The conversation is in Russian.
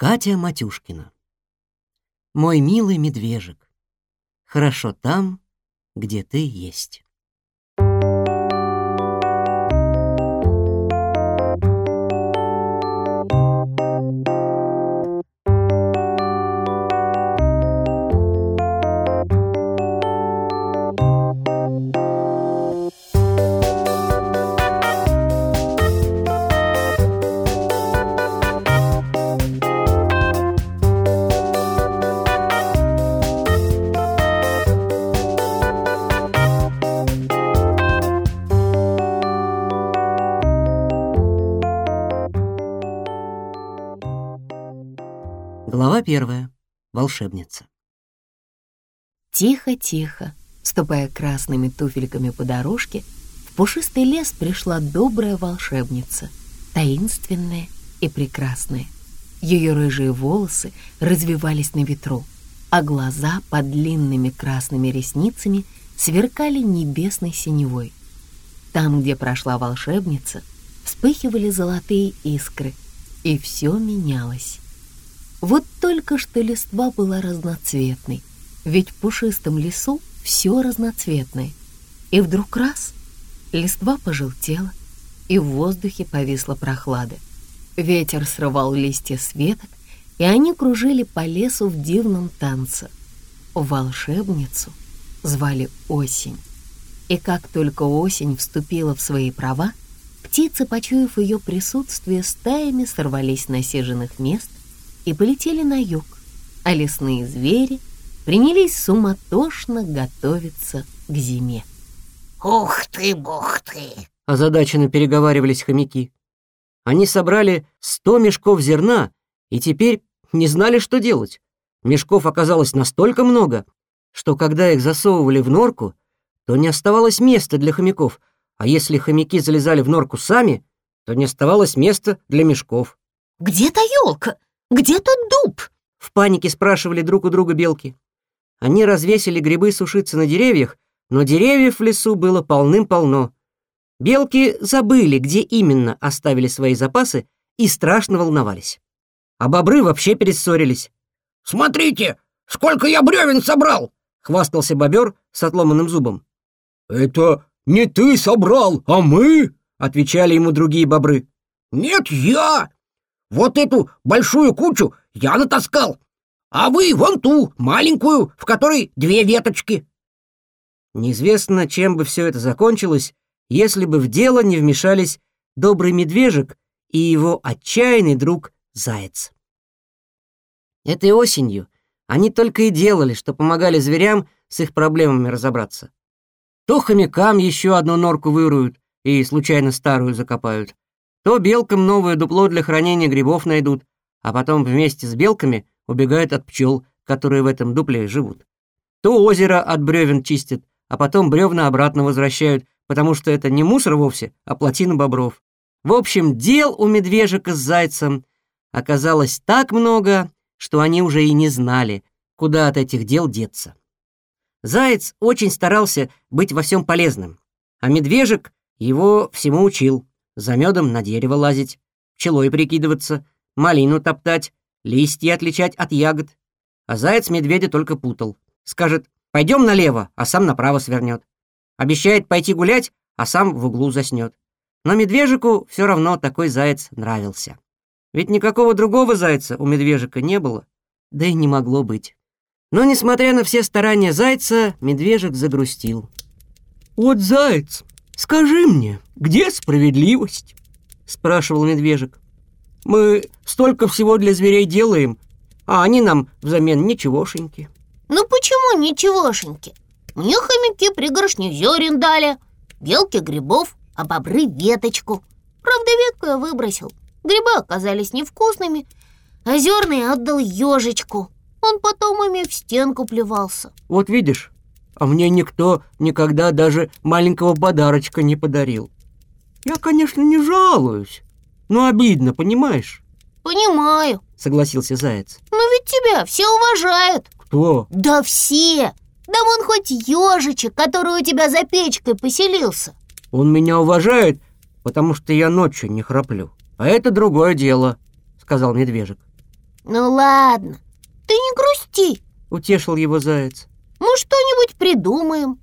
Катя Матюшкина. Мой милый медвежик, хорошо там, где ты есть. Глава первая. Волшебница. Тихо-тихо, ступая красными туфельками по дорожке, в пушистый лес пришла добрая волшебница, таинственная и прекрасная. Ее рыжие волосы развивались на ветру, а глаза под длинными красными ресницами сверкали небесной синевой. Там, где прошла волшебница, вспыхивали золотые искры, и все менялось. Вот только что листва была разноцветной, ведь в пушистом лесу все разноцветное. И вдруг раз — листва пожелтела, и в воздухе повисла прохлада. Ветер срывал листья с веток, и они кружили по лесу в дивном танце. Волшебницу звали Осень. И как только осень вступила в свои права, птицы, почуяв ее присутствие, стаями сорвались с насиженных мест и полетели на юг, а лесные звери принялись суматошно готовиться к зиме. «Ух ты, бух ты!» — озадаченно переговаривались хомяки. Они собрали сто мешков зерна и теперь не знали, что делать. Мешков оказалось настолько много, что когда их засовывали в норку, то не оставалось места для хомяков, а если хомяки залезали в норку сами, то не оставалось места для мешков. «Где-то елка! Где тут дуб?» — в панике спрашивали друг у друга белки. Они развесили грибы сушиться на деревьях, но деревьев в лесу было полным-полно. Белки забыли, где именно оставили свои запасы, и страшно волновались. А бобры вообще перессорились. «Смотрите, сколько я бревен собрал!» — хвастался бобер с отломанным зубом. «Это не ты собрал, а мы!» — отвечали ему другие бобры. «Нет, я! Вот эту большую кучу я натаскал, а вы вон ту, маленькую, в которой две веточки». Неизвестно, чем бы все это закончилось, если бы в дело не вмешались добрый медвежик и его отчаянный друг Заяц. Этой осенью они только и делали, что помогали зверям с их проблемами разобраться. То хомякам еще одну норку выруют и случайно старую закопают, то белкам новое дупло для хранения грибов найдут, а потом вместе с белками убегают от пчел, которые в этом дупле живут. То озеро от бревен чистят, а потом бревна обратно возвращают, потому что это не мусор вовсе, а плотина бобров. В общем, дел у медвежика с зайцем оказалось так много, что они уже и не знали, куда от этих дел деться. Заяц очень старался быть во всем полезным, а медвежик его всему учил за медом на дерево лазить, пчелой прикидываться, малину топтать, листья отличать от ягод. А заяц медведя только путал. Скажет «пойдем налево», а сам направо свернет. Обещает пойти гулять, а сам в углу заснет. Но медвежику все равно такой заяц нравился. Ведь никакого другого зайца у медвежика не было, да и не могло быть. Но, несмотря на все старания зайца, медвежик загрустил. «Вот заяц, скажи мне, где справедливость?» — спрашивал медвежик. «Мы столько всего для зверей делаем, а они нам взамен ничегошеньки». «Ну почему ничегошеньки? Мне хомяки пригоршню зерен дали, белки грибов, а бобры веточку. Правда, ветку я выбросил. Грибы оказались невкусными, а зерна отдал ежечку. Он потом ими в стенку плевался. «Вот видишь, а мне никто никогда даже маленького подарочка не подарил. Я, конечно, не жалуюсь, но обидно, понимаешь?» «Понимаю», — согласился Заяц. «Но ведь тебя все уважают». «Кто?» «Да все! Да вон хоть ежичек, который у тебя за печкой поселился». «Он меня уважает, потому что я ночью не храплю. А это другое дело», — сказал медвежик. Ну ладно, ты не грусти. Утешил его заяц. Мы что-нибудь придумаем.